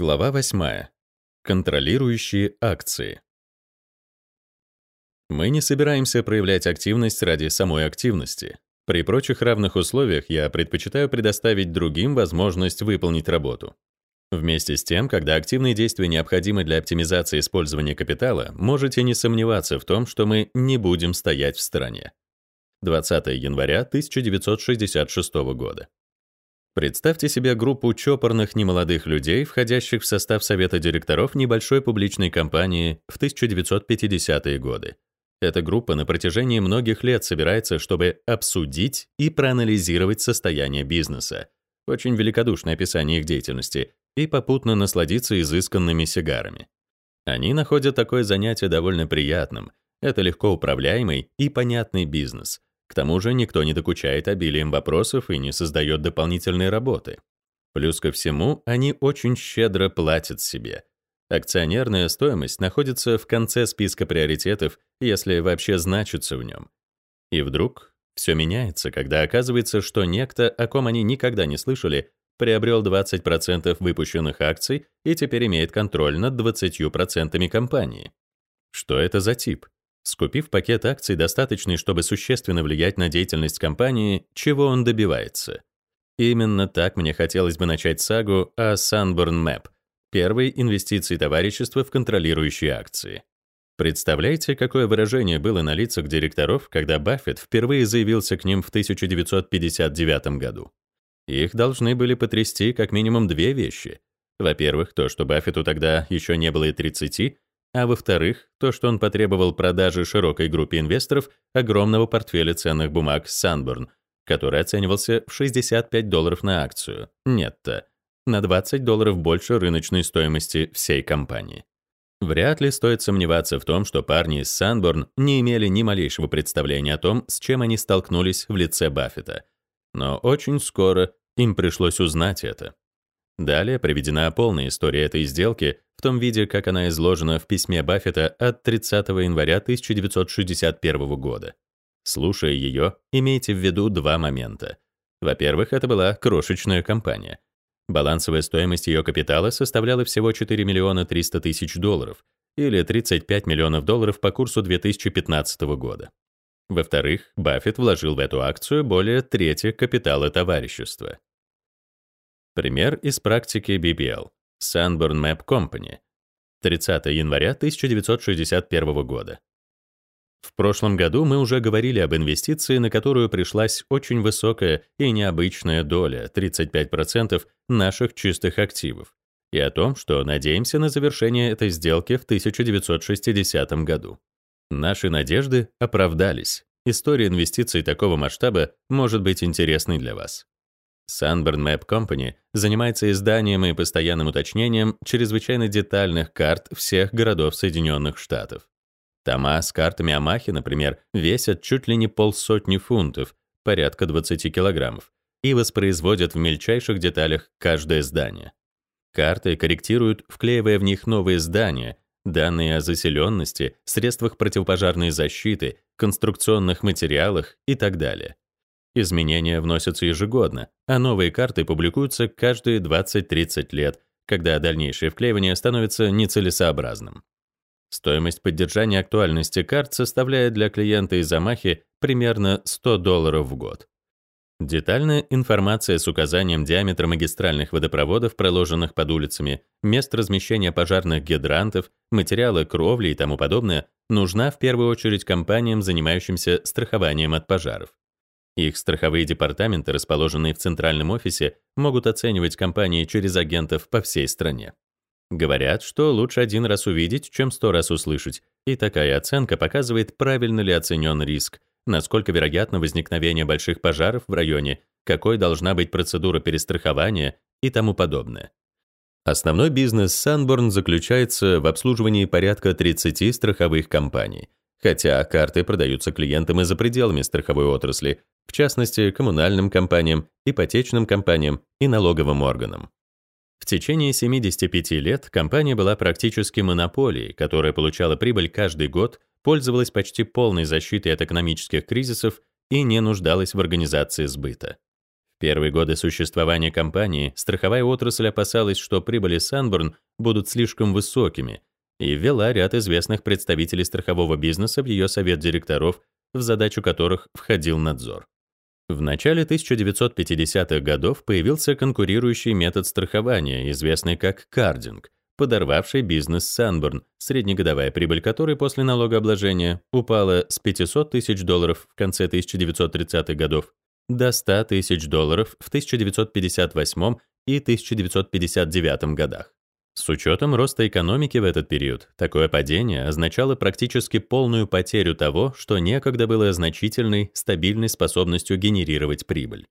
Глава 8. Контролирующие акции. Мы не собираемся проявлять активность ради самой активности. При прочих равных условиях я предпочитаю предоставить другим возможность выполнить работу. Вместе с тем, когда активные действия необходимы для оптимизации использования капитала, можете не сомневаться в том, что мы не будем стоять в стороне. 20 января 1966 года. Представьте себе группу чопорных немолодых людей, входящих в состав совета директоров небольшой публичной компании в 1950-е годы. Эта группа на протяжении многих лет собирается, чтобы обсудить и проанализировать состояние бизнеса. Очень великодушное описание их деятельности и попутно насладиться изысканными сигарами. Они находят такое занятие довольно приятным. Это легко управляемый и понятный бизнес — к тому же никто не докучает обилием вопросов и не создает дополнительной работы. Плюс ко всему, они очень щедро платят себе. Акционерная стоимость находится в конце списка приоритетов, если вообще значится в нем. И вдруг все меняется, когда оказывается, что некто, о ком они никогда не слышали, приобрел 20% выпущенных акций и теперь имеет контроль над 20% компании. Что это за тип? Скупив пакет акций, достаточный, чтобы существенно влиять на деятельность компании, чего он добивается. Именно так мне хотелось бы начать сагу о Sunburn Map, первой инвестиции товарищества в контролирующие акции. Представляете, какое выражение было на лицах директоров, когда Баффет впервые заявился к ним в 1959 году? Их должны были потрясти как минимум две вещи. Во-первых, то, что Баффету тогда еще не было и 30, а во-вторых, то, что он потребовал продажи широкой группе инвесторов огромного портфеля ценных бумаг Sunburn, который оценивался в 65 долларов на акцию, нетто, на 20 долларов больше рыночной стоимости всей компании. Вряд ли стоит сомневаться в том, что парни из Sunburn не имели ни малейшего представления о том, с чем они столкнулись в лице Баффета. Но очень скоро им пришлось узнать это. Далее приведена полная история этой сделки в том виде, как она изложена в письме Баффета от 30 января 1961 года. Слушая ее, имейте в виду два момента. Во-первых, это была крошечная компания. Балансовая стоимость ее капитала составляла всего 4 миллиона 300 тысяч долларов или 35 миллионов долларов по курсу 2015 года. Во-вторых, Баффет вложил в эту акцию более трети капитала товарищества. Пример из практики BBL. Sunburn Map Company. 30 января 1961 года. В прошлом году мы уже говорили об инвестиции, на которую пришлась очень высокая и необычная доля 35% наших чистых активов, и о том, что надеемся на завершение этой сделки в 1960 году. Наши надежды оправдались. История инвестиций такого масштаба может быть интересной для вас. Sunburn Map Company занимается изданием и постоянным уточнением чрезвычайно детальных карт всех городов Соединенных Штатов. Тома с картами Амахи, например, весят чуть ли не полсотни фунтов, порядка 20 килограммов, и воспроизводят в мельчайших деталях каждое здание. Карты корректируют, вклеивая в них новые здания, данные о заселенности, средствах противопожарной защиты, конструкционных материалах и так далее. Изменения вносятся ежегодно, а новые карты публикуются каждые 20-30 лет, когда дальнейшее вклеивание становится нецелесообразным. Стоимость поддержания актуальности карт составляет для клиента из Амахи примерно 100 долларов в год. Детальная информация с указанием диаметра магистральных водопроводов, проложенных под улицами, мест размещения пожарных гидрантов, материала кровли и тому подобное, нужна в первую очередь компаниям, занимающимся страхованием от пожаров. Их страховые департаменты, расположенные в центральном офисе, могут оценивать компании через агентов по всей стране. Говорят, что лучше один раз увидеть, чем сто раз услышать, и такая оценка показывает, правильно ли оценен риск, насколько вероятно возникновение больших пожаров в районе, какой должна быть процедура перестрахования и тому подобное. Основной бизнес Sanborn заключается в обслуживании порядка 30 страховых компаний, хотя карты продаются клиентам и за пределами страховой отрасли, в частности, коммунальным компаниям, ипотечным компаниям и налоговым органам. В течение 75 лет компания была практически монополией, которая получала прибыль каждый год, пользовалась почти полной защитой от экономических кризисов и не нуждалась в организации сбыта. первые годы существования компании страховая отрасль опасалась, что прибыли Санборн будут слишком высокими, и ввела ряд известных представителей страхового бизнеса в ее совет директоров, в задачу которых входил надзор. В начале 1950-х годов появился конкурирующий метод страхования, известный как кардинг, подорвавший бизнес Санборн, среднегодовая прибыль которой после налогообложения упала с 500 тысяч долларов в конце 1930-х годов до 100 тысяч долларов в 1958 и 1959 годах. С учетом роста экономики в этот период, такое падение означало практически полную потерю того, что некогда было значительной, стабильной способностью генерировать прибыль.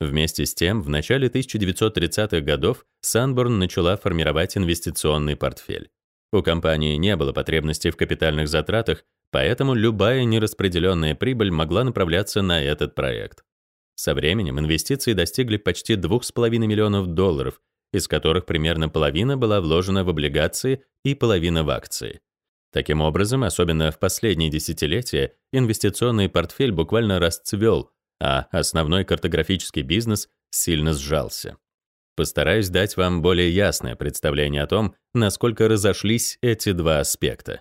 Вместе с тем, в начале 1930-х годов Санборн начала формировать инвестиционный портфель. У компании не было потребностей в капитальных затратах, поэтому любая нераспределенная прибыль могла направляться на этот проект. Со временем инвестиции достигли почти 2,5 миллионов долларов, из которых примерно половина была вложена в облигации и половина в акции. Таким образом, особенно в последние десятилетия, инвестиционный портфель буквально расцвел, а основной картографический бизнес сильно сжался. Постараюсь дать вам более ясное представление о том, насколько разошлись эти два аспекта.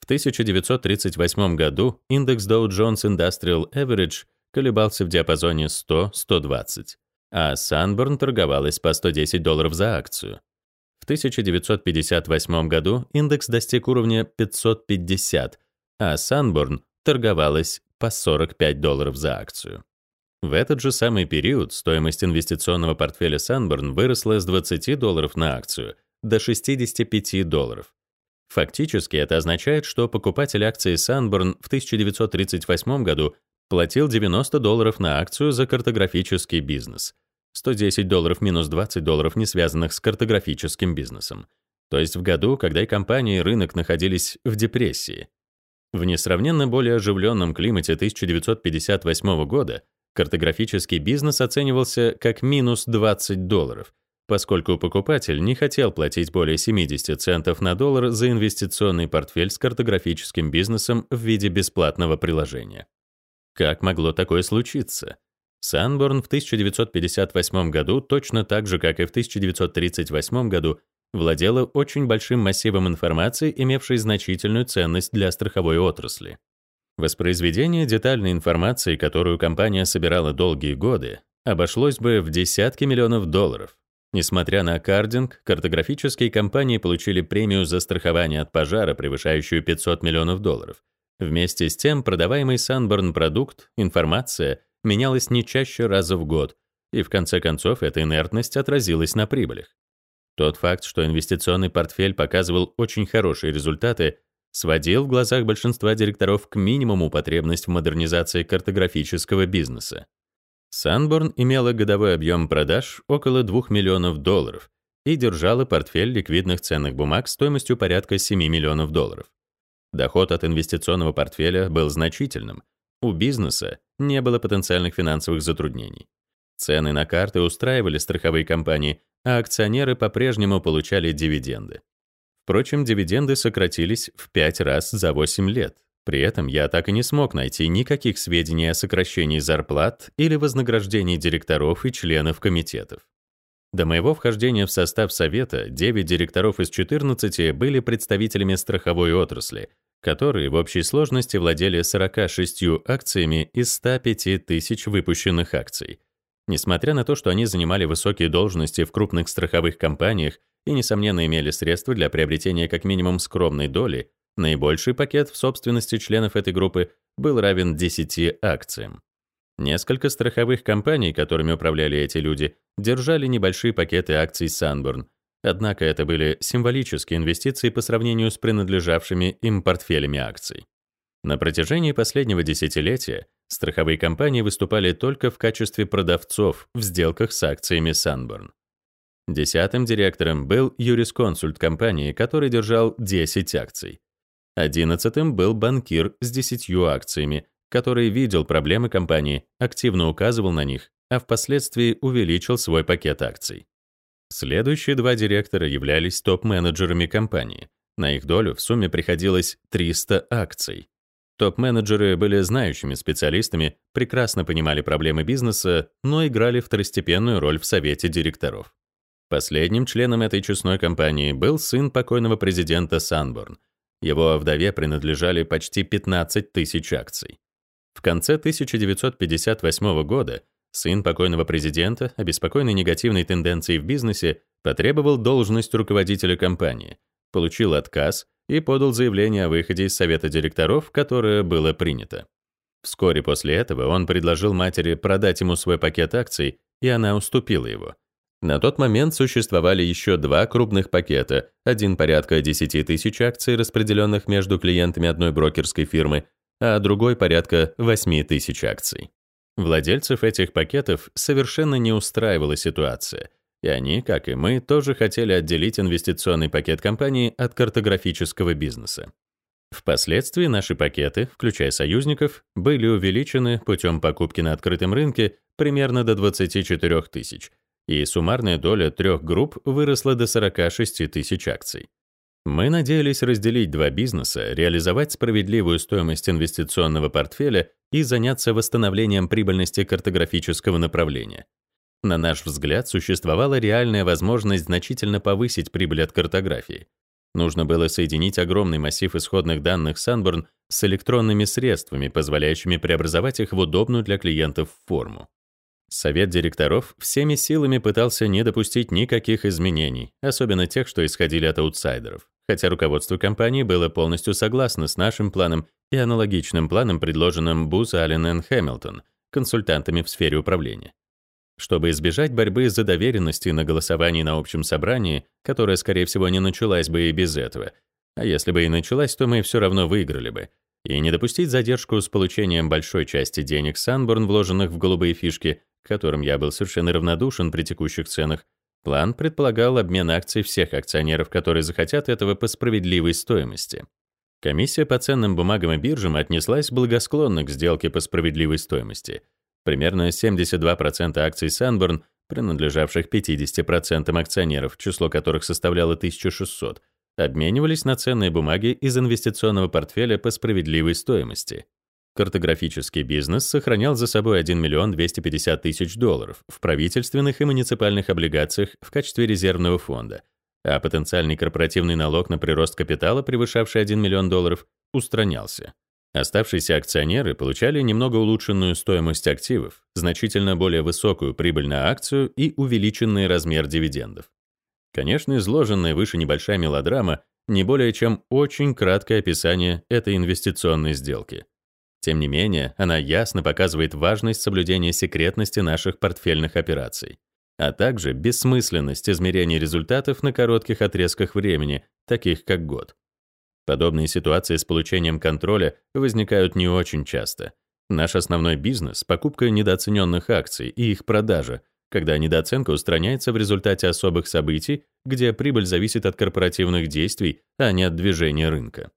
В 1938 году индекс Dow Jones Industrial Average колебался в диапазоне 100-120, а Sanborn торговалась по 110 долларов за акцию. В 1958 году индекс достиг уровня 550, а Sanborn торговалась по 45 долларов за акцию. В этот же самый период стоимость инвестиционного портфеля Sanborn выросла с 20 долларов на акцию до 65 долларов. Фактически это означает, что покупатель акции Sanborn в 1938 году платил 90 долларов на акцию за картографический бизнес, 110 долларов минус 20 долларов, не связанных с картографическим бизнесом. То есть в году, когда и компании, и рынок находились в депрессии. В несравненно более оживленном климате 1958 года картографический бизнес оценивался как минус 20 долларов, поскольку покупатель не хотел платить более 70 центов на доллар за инвестиционный портфель с картографическим бизнесом в виде бесплатного приложения. Как могло такое случиться? Санборн в 1958 году, точно так же, как и в 1938 году, владела очень большим массивом информации, имевшей значительную ценность для страховой отрасли. Воспроизведение детальной информации, которую компания собирала долгие годы, обошлось бы в десятки миллионов долларов. Несмотря на кардинг, картографические компании получили премию за страхование от пожара, превышающую 500 миллионов долларов, Вместе с тем, продаваемый Санборн продукт, информация, менялась не чаще раза в год, и в конце концов эта инертность отразилась на прибылях. Тот факт, что инвестиционный портфель показывал очень хорошие результаты, сводил в глазах большинства директоров к минимуму потребность в модернизации картографического бизнеса. Санборн имела годовой объем продаж около 2 миллионов долларов и держала портфель ликвидных ценных бумаг стоимостью порядка 7 миллионов долларов. Доход от инвестиционного портфеля был значительным. У бизнеса не было потенциальных финансовых затруднений. Цены на карты устраивали страховые компании, а акционеры по-прежнему получали дивиденды. Впрочем, дивиденды сократились в 5 раз за 8 лет. При этом я так и не смог найти никаких сведений о сокращении зарплат или вознаграждении директоров и членов комитетов. До моего вхождения в состав совета 9 директоров из 14 были представителями страховой отрасли, которые в общей сложности владели 46 акциями из 105 тысяч выпущенных акций. Несмотря на то, что они занимали высокие должности в крупных страховых компаниях и, несомненно, имели средства для приобретения как минимум скромной доли, наибольший пакет в собственности членов этой группы был равен 10 акциям. Несколько страховых компаний, которыми управляли эти люди, держали небольшие пакеты акций Sanborn, однако это были символические инвестиции по сравнению с принадлежавшими им портфелями акций. На протяжении последнего десятилетия страховые компании выступали только в качестве продавцов в сделках с акциями Sanborn. Десятым директором был юрисконсульт компании, который держал 10 акций. Одиннадцатым был банкир с 10 акциями, который видел проблемы компании, активно указывал на них, а впоследствии увеличил свой пакет акций. Следующие два директора являлись топ-менеджерами компании. На их долю в сумме приходилось 300 акций. Топ-менеджеры были знающими специалистами, прекрасно понимали проблемы бизнеса, но играли второстепенную роль в совете директоров. Последним членом этой честной компании был сын покойного президента Санборн. Его вдове принадлежали почти 15 тысяч акций. В конце 1958 года сын покойного президента, обеспокоенный негативной тенденцией в бизнесе, потребовал должность руководителя компании, получил отказ и подал заявление о выходе из совета директоров, которое было принято. Вскоре после этого он предложил матери продать ему свой пакет акций, и она уступила его. На тот момент существовали еще два крупных пакета, один порядка 10 тысяч акций, распределенных между клиентами одной брокерской фирмы, а другой порядка 8 тысяч акций. Владельцев этих пакетов совершенно не устраивала ситуация, и они, как и мы, тоже хотели отделить инвестиционный пакет компании от картографического бизнеса. Впоследствии наши пакеты, включая союзников, были увеличены путем покупки на открытом рынке примерно до 24 тысяч – и суммарная доля трех групп выросла до 46 тысяч акций. Мы надеялись разделить два бизнеса, реализовать справедливую стоимость инвестиционного портфеля и заняться восстановлением прибыльности картографического направления. На наш взгляд, существовала реальная возможность значительно повысить прибыль от картографии. Нужно было соединить огромный массив исходных данных Sanborn с электронными средствами, позволяющими преобразовать их в удобную для клиентов форму. Совет директоров всеми силами пытался не допустить никаких изменений, особенно тех, что исходили от аутсайдеров, хотя руководство компании было полностью согласно с нашим планом и аналогичным планом, предложенным Буз Аллен и Хэмилтон, консультантами в сфере управления. Чтобы избежать борьбы за доверенности на голосовании на общем собрании, которая, скорее всего, не началась бы и без этого, а если бы и началась, то мы все равно выиграли бы, и не допустить задержку с получением большой части денег Санборн, вложенных в голубые фишки, к которым я был совершенно равнодушен при текущих ценах, план предполагал обмен акций всех акционеров, которые захотят этого по справедливой стоимости. Комиссия по ценным бумагам и биржам отнеслась благосклонно к сделке по справедливой стоимости. Примерно 72% акций Sanborn, принадлежавших 50% акционеров, число которых составляло 1600, обменивались на ценные бумаги из инвестиционного портфеля по справедливой стоимости. Картографический бизнес сохранял за собой 1 миллион 250 тысяч долларов в правительственных и муниципальных облигациях в качестве резервного фонда, а потенциальный корпоративный налог на прирост капитала, превышавший 1 миллион долларов, устранялся. Оставшиеся акционеры получали немного улучшенную стоимость активов, значительно более высокую прибыль на акцию и увеличенный размер дивидендов. Конечно, изложенная выше небольшая мелодрама не более чем очень краткое описание этой инвестиционной сделки. Тем не менее, она ясно показывает важность соблюдения секретности наших портфельных операций, а также бессмысленность измерения результатов на коротких отрезках времени, таких как год. Подобные ситуации с получением контроля возникают не очень часто. Наш основной бизнес — покупка недооцененных акций и их продажа, когда недооценка устраняется в результате особых событий, где прибыль зависит от корпоративных действий, а не от движения рынка.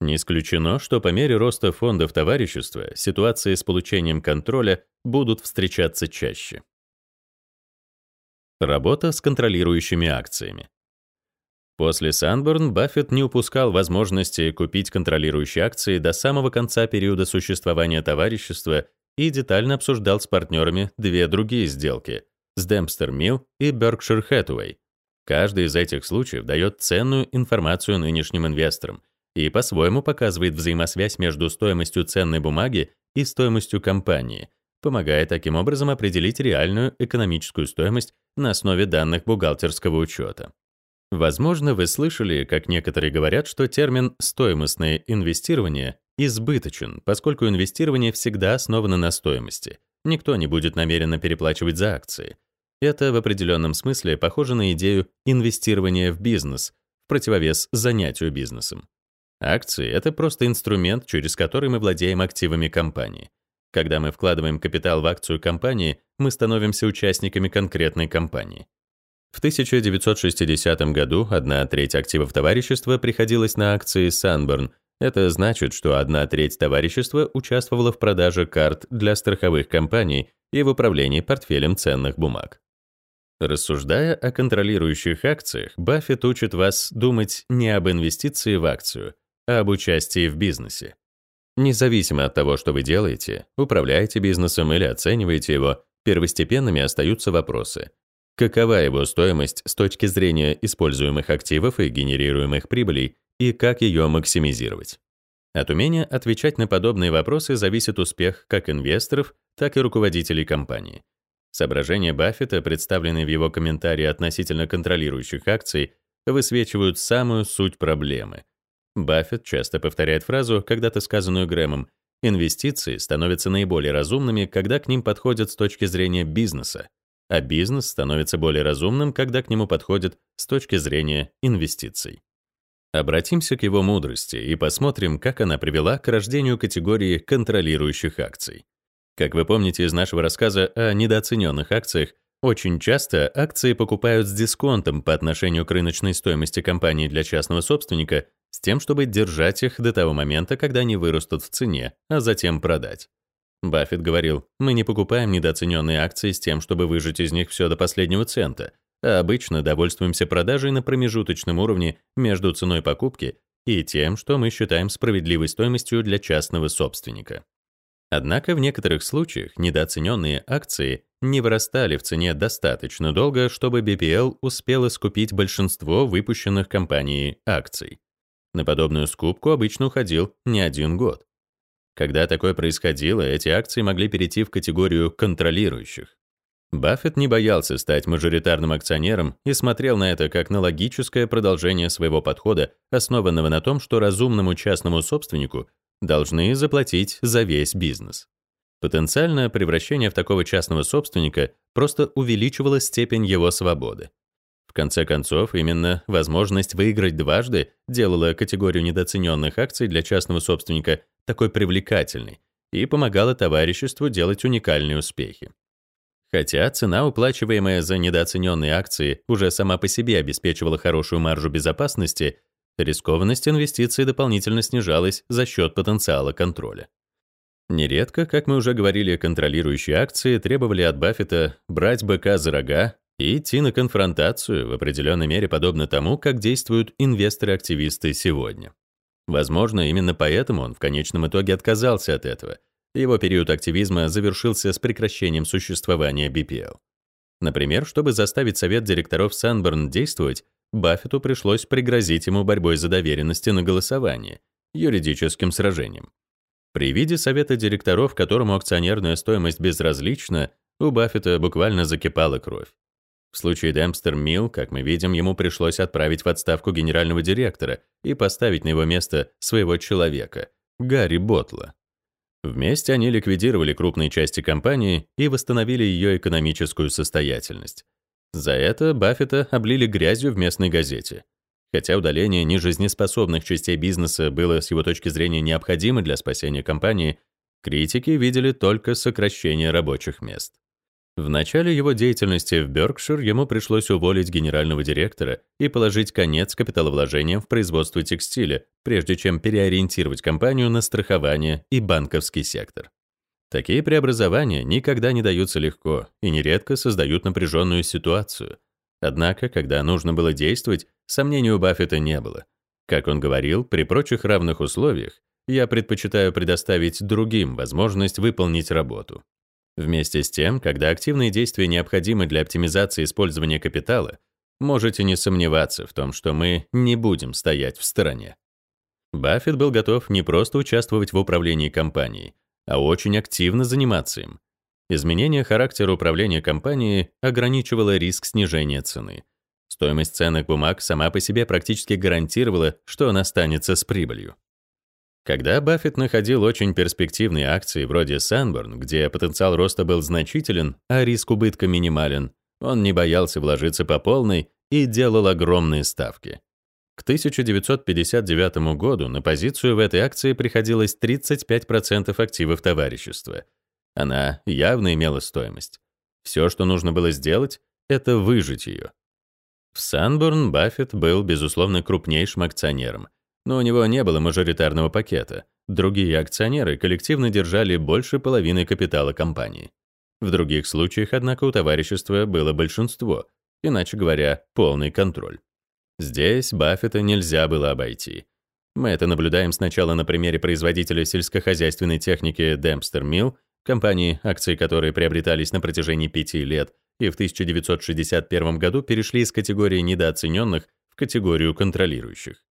Не исключено, что по мере роста фондов товарищества ситуации с получением контроля будут встречаться чаще. Работа с контролирующими акциями. После Санборн Баффет не упускал возможности купить контролирующие акции до самого конца периода существования товарищества и детально обсуждал с партнерами две другие сделки с Dempster Mill и Berkshire Hathaway. Каждый из этих случаев дает ценную информацию нынешним инвесторам и по-своему показывает взаимосвязь между стоимостью ценной бумаги и стоимостью компании, помогая таким образом определить реальную экономическую стоимость на основе данных бухгалтерского учета. Возможно, вы слышали, как некоторые говорят, что термин «стоимостное инвестирование» избыточен, поскольку инвестирование всегда основано на стоимости. Никто не будет намеренно переплачивать за акции. Это в определенном смысле похоже на идею инвестирования в бизнес, в противовес занятию бизнесом. Акции — это просто инструмент, через который мы владеем активами компании. Когда мы вкладываем капитал в акцию компании, мы становимся участниками конкретной компании. В 1960 году одна треть активов товарищества приходилась на акции Sanborn. Это значит, что одна треть товарищества участвовала в продаже карт для страховых компаний и в управлении портфелем ценных бумаг. Рассуждая о контролирующих акциях, Баффет учит вас думать не об инвестиции в акцию, об участии в бизнесе. Независимо от того, что вы делаете, управляете бизнесом или оцениваете его, первостепенными остаются вопросы. Какова его стоимость с точки зрения используемых активов и генерируемых прибылей, и как ее максимизировать? От умения отвечать на подобные вопросы зависит успех как инвесторов, так и руководителей компании. Соображения Баффета, представленные в его комментарии относительно контролирующих акций, высвечивают самую суть проблемы. Баффет часто повторяет фразу, когда-то сказанную Грэмом, «Инвестиции становятся наиболее разумными, когда к ним подходят с точки зрения бизнеса, а бизнес становится более разумным, когда к нему подходят с точки зрения инвестиций». Обратимся к его мудрости и посмотрим, как она привела к рождению категории контролирующих акций. Как вы помните из нашего рассказа о недооцененных акциях, очень часто акции покупают с дисконтом по отношению к рыночной стоимости компании для частного собственника с тем, чтобы держать их до того момента, когда они вырастут в цене, а затем продать. Баффет говорил, мы не покупаем недооцененные акции с тем, чтобы выжать из них все до последнего цента, а обычно довольствуемся продажей на промежуточном уровне между ценой покупки и тем, что мы считаем справедливой стоимостью для частного собственника. Однако в некоторых случаях недооцененные акции не вырастали в цене достаточно долго, чтобы BPL успела скупить большинство выпущенных компанией акций. На подобную скупку обычно уходил не один год. Когда такое происходило, эти акции могли перейти в категорию контролирующих. Баффет не боялся стать мажоритарным акционером и смотрел на это как на логическое продолжение своего подхода, основанного на том, что разумному частному собственнику должны заплатить за весь бизнес. Потенциальное превращение в такого частного собственника просто увеличивало степень его свободы. В конце концов, именно возможность выиграть дважды делала категорию недооцененных акций для частного собственника такой привлекательной и помогала товариществу делать уникальные успехи. Хотя цена, уплачиваемая за недооцененные акции, уже сама по себе обеспечивала хорошую маржу безопасности, рискованность инвестиций дополнительно снижалась за счет потенциала контроля. Нередко, как мы уже говорили, контролирующие акции требовали от Баффета брать быка за рога и идти на конфронтацию, в определенной мере подобно тому, как действуют инвесторы-активисты сегодня. Возможно, именно поэтому он в конечном итоге отказался от этого — его период активизма завершился с прекращением существования BPL. Например, чтобы заставить совет директоров Sunburn действовать, Баффету пришлось пригрозить ему борьбой за доверенности на голосование, юридическим сражением. При виде совета директоров, которому акционерная стоимость безразлична, у Баффета буквально закипала кровь. В случае Демпстер Милл, как мы видим, ему пришлось отправить в отставку генерального директора и поставить на его место своего человека, Гарри Ботла. Вместе они ликвидировали крупные части компании и восстановили ее экономическую состоятельность. За это Баффета облили грязью в местной газете. Хотя удаление нежизнеспособных частей бизнеса было с его точки зрения необходимо для спасения компании, критики видели только сокращение рабочих мест. В начале его деятельности в Беркшир ему пришлось уволить генерального директора и положить конец капиталовложениям в производство текстиля, прежде чем переориентировать компанию на страхование и банковский сектор. Такие преобразования никогда не даются легко и нередко создают напряженную ситуацию. Однако, когда нужно было действовать, сомнений у Баффета не было. Как он говорил, при прочих равных условиях я предпочитаю предоставить другим возможность выполнить работу. Вместе с тем, когда активные действия необходимы для оптимизации использования капитала, можете не сомневаться в том, что мы не будем стоять в стороне. Баффет был готов не просто участвовать в управлении компанией, а очень активно заниматься им. Изменение характера управления компанией ограничивало риск снижения цены. Стоимость ценных бумаг сама по себе практически гарантировала, что она останется с прибылью. Когда Баффет находил очень перспективные акции вроде Sanborn, где потенциал роста был значителен, а риск убытка минимален, он не боялся вложиться по полной и делал огромные ставки. К 1959 году на позицию в этой акции приходилось 35% активов товарищества. Она явно имела стоимость. Все, что нужно было сделать, это выжить ее. В Sanborn Баффет был, безусловно, крупнейшим акционером — но у него не было мажоритарного пакета. Другие акционеры коллективно держали больше половины капитала компании. В других случаях, однако, у товарищества было большинство, иначе говоря, полный контроль. Здесь Баффета нельзя было обойти. Мы это наблюдаем сначала на примере производителя сельскохозяйственной техники Dempster Mill, компании, акции которой приобретались на протяжении пяти лет и в 1961 году перешли из категории недооцененных в категорию контролирующих.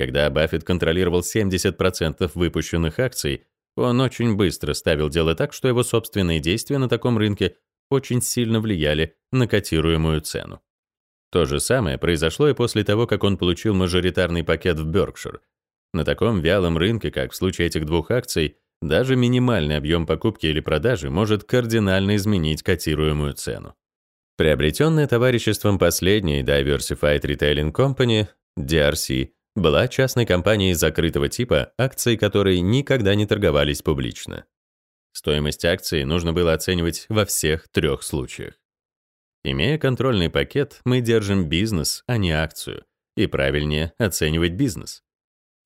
Когда Баффет контролировал 70% выпущенных акций, он очень быстро ставил дело так, что его собственные действия на таком рынке очень сильно влияли на котируемую цену. То же самое произошло и после того, как он получил мажоритарный пакет в Berkshire. На таком вялом рынке, как в случае этих двух акций, даже минимальный объем покупки или продажи может кардинально изменить котируемую цену. Приобретенная товариществом последней Diversified Retailing Company, DRC, была частной компанией закрытого типа, акции которой никогда не торговались публично. Стоимость акции нужно было оценивать во всех трех случаях. Имея контрольный пакет, мы держим бизнес, а не акцию, и правильнее оценивать бизнес.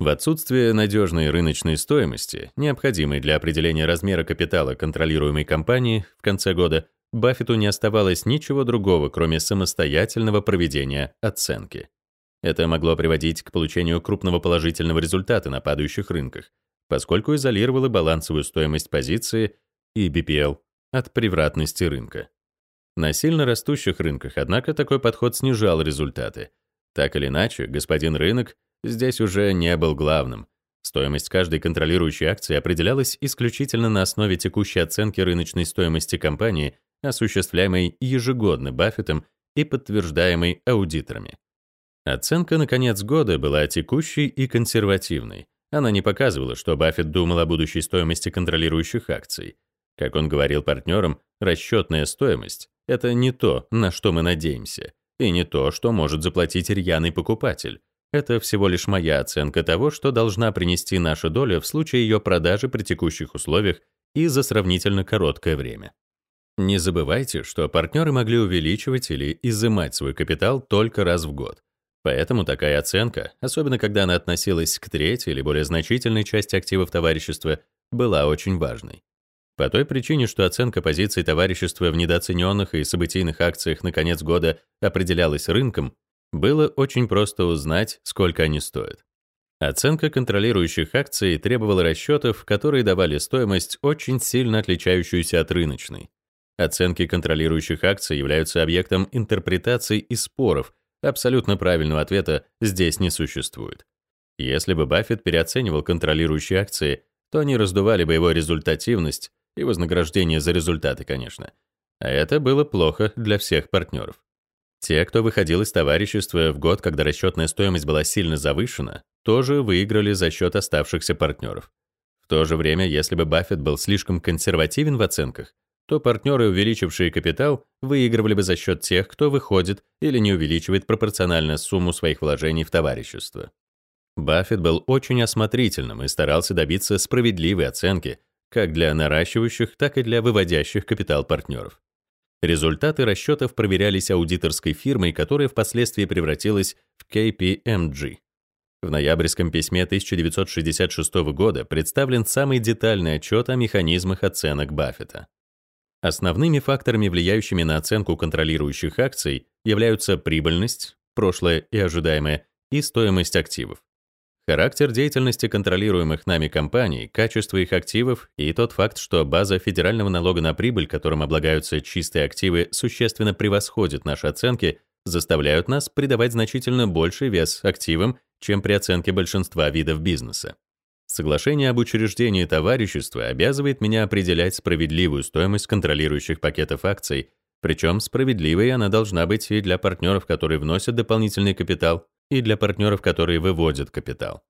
В отсутствие надежной рыночной стоимости, необходимой для определения размера капитала контролируемой компании в конце года, Баффету не оставалось ничего другого, кроме самостоятельного проведения оценки. Это могло приводить к получению крупного положительного результата на падающих рынках, поскольку изолировало балансовую стоимость позиции и BPL от превратности рынка. На сильно растущих рынках, однако, такой подход снижал результаты. Так или иначе, господин рынок здесь уже не был главным. Стоимость каждой контролирующей акции определялась исключительно на основе текущей оценки рыночной стоимости компании, осуществляемой ежегодно Баффетом и подтверждаемой аудиторами. Оценка на конец года была текущей и консервативной. Она не показывала, что Баффет думал о будущей стоимости контролирующих акций. Как он говорил партнерам, расчетная стоимость — это не то, на что мы надеемся, и не то, что может заплатить рьяный покупатель. Это всего лишь моя оценка того, что должна принести наша доля в случае ее продажи при текущих условиях и за сравнительно короткое время. Не забывайте, что партнеры могли увеличивать или изымать свой капитал только раз в год. Поэтому такая оценка, особенно когда она относилась к третьей или более значительной части активов товарищества, была очень важной. По той причине, что оценка позиций товарищества в недооцененных и событийных акциях на конец года определялась рынком, было очень просто узнать, сколько они стоят. Оценка контролирующих акций требовала расчетов, которые давали стоимость, очень сильно отличающуюся от рыночной. Оценки контролирующих акций являются объектом интерпретаций и споров, абсолютно правильного ответа здесь не существует. Если бы Баффет переоценивал контролирующие акции, то они раздували бы его результативность и вознаграждение за результаты, конечно. А это было плохо для всех партнеров. Те, кто выходил из товарищества в год, когда расчетная стоимость была сильно завышена, тоже выиграли за счет оставшихся партнеров. В то же время, если бы Баффет был слишком консервативен в оценках, то партнеры, увеличившие капитал, выигрывали бы за счет тех, кто выходит или не увеличивает пропорционально сумму своих вложений в товарищество. Баффет был очень осмотрительным и старался добиться справедливой оценки как для наращивающих, так и для выводящих капитал партнеров. Результаты расчетов проверялись аудиторской фирмой, которая впоследствии превратилась в KPMG. В ноябрьском письме 1966 года представлен самый детальный отчет о механизмах оценок Баффета. Основными факторами, влияющими на оценку контролирующих акций, являются прибыльность, прошлое и ожидаемое, и стоимость активов. Характер деятельности контролируемых нами компаний, качество их активов и тот факт, что база федерального налога на прибыль, которым облагаются чистые активы, существенно превосходит наши оценки, заставляют нас придавать значительно больший вес активам, чем при оценке большинства видов бизнеса. Соглашение об учреждении товарищества обязывает меня определять справедливую стоимость контролирующих пакетов акций, причем справедливой она должна быть и для партнеров, которые вносят дополнительный капитал, и для партнеров, которые выводят капитал.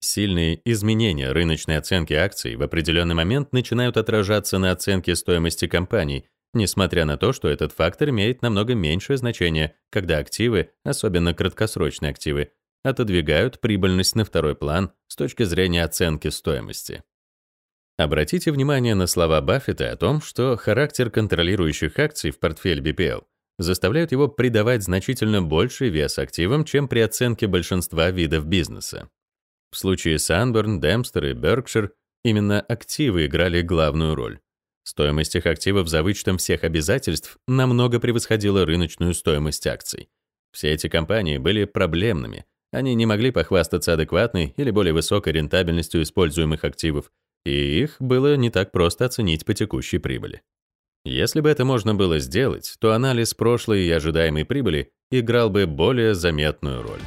Сильные изменения рыночной оценки акций в определенный момент начинают отражаться на оценке стоимости компаний, несмотря на то, что этот фактор имеет намного меньшее значение, когда активы, особенно краткосрочные активы, отодвигают прибыльность на второй план с точки зрения оценки стоимости. Обратите внимание на слова Баффета о том, что характер контролирующих акций в портфель BPL заставляют его придавать значительно больший вес активам, чем при оценке большинства видов бизнеса. В случае Sanborn, Dempster и Berkshire именно активы играли главную роль. Стоимость их активов за вычетом всех обязательств намного превосходила рыночную стоимость акций. Все эти компании были проблемными, Они не могли похвастаться адекватной или более высокой рентабельностью используемых активов, и их было не так просто оценить по текущей прибыли. Если бы это можно было сделать, то анализ прошлой и ожидаемой прибыли играл бы более заметную роль.